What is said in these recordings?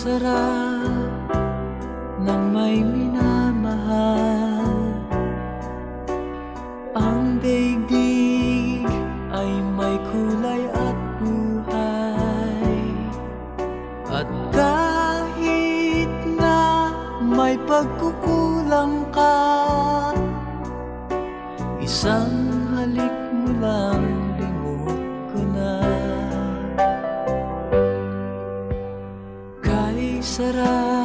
sarap ng may minamahal. Ang daigdig ay may kulay at buhay. At kahit na may pagkukulang ka Isang Kay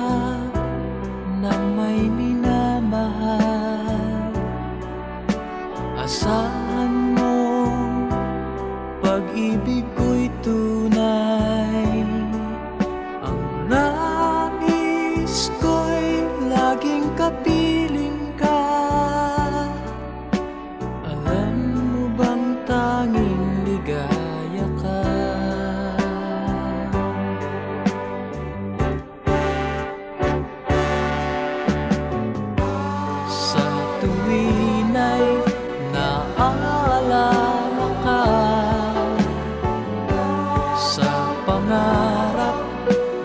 Sa pangarap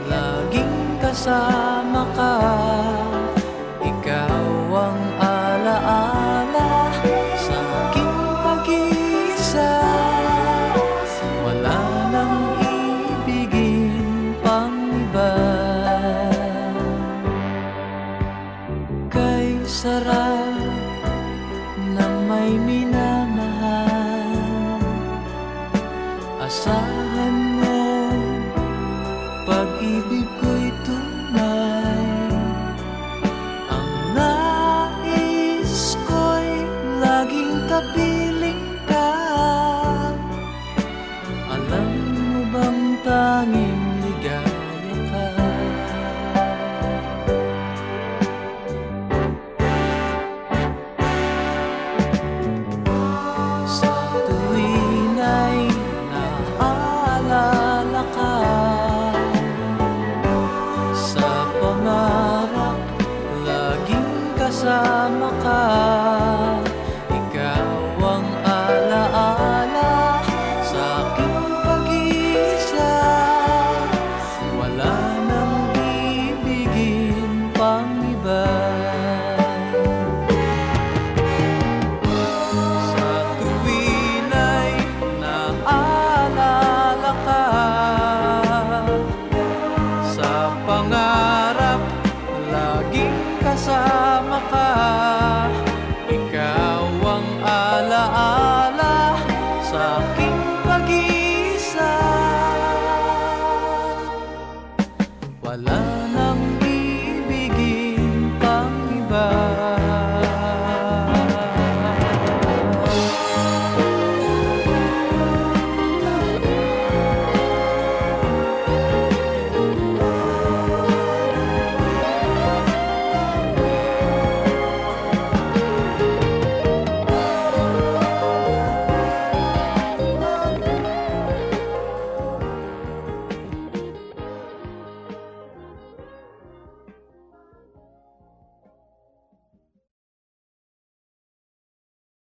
laging kasama ka. Ikaw ang alaala sa aking pag-iisa. Wala nang ibigin pang iba. Kay sarap ng may minamahal Asahan mo pag-ibig